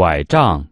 拐杖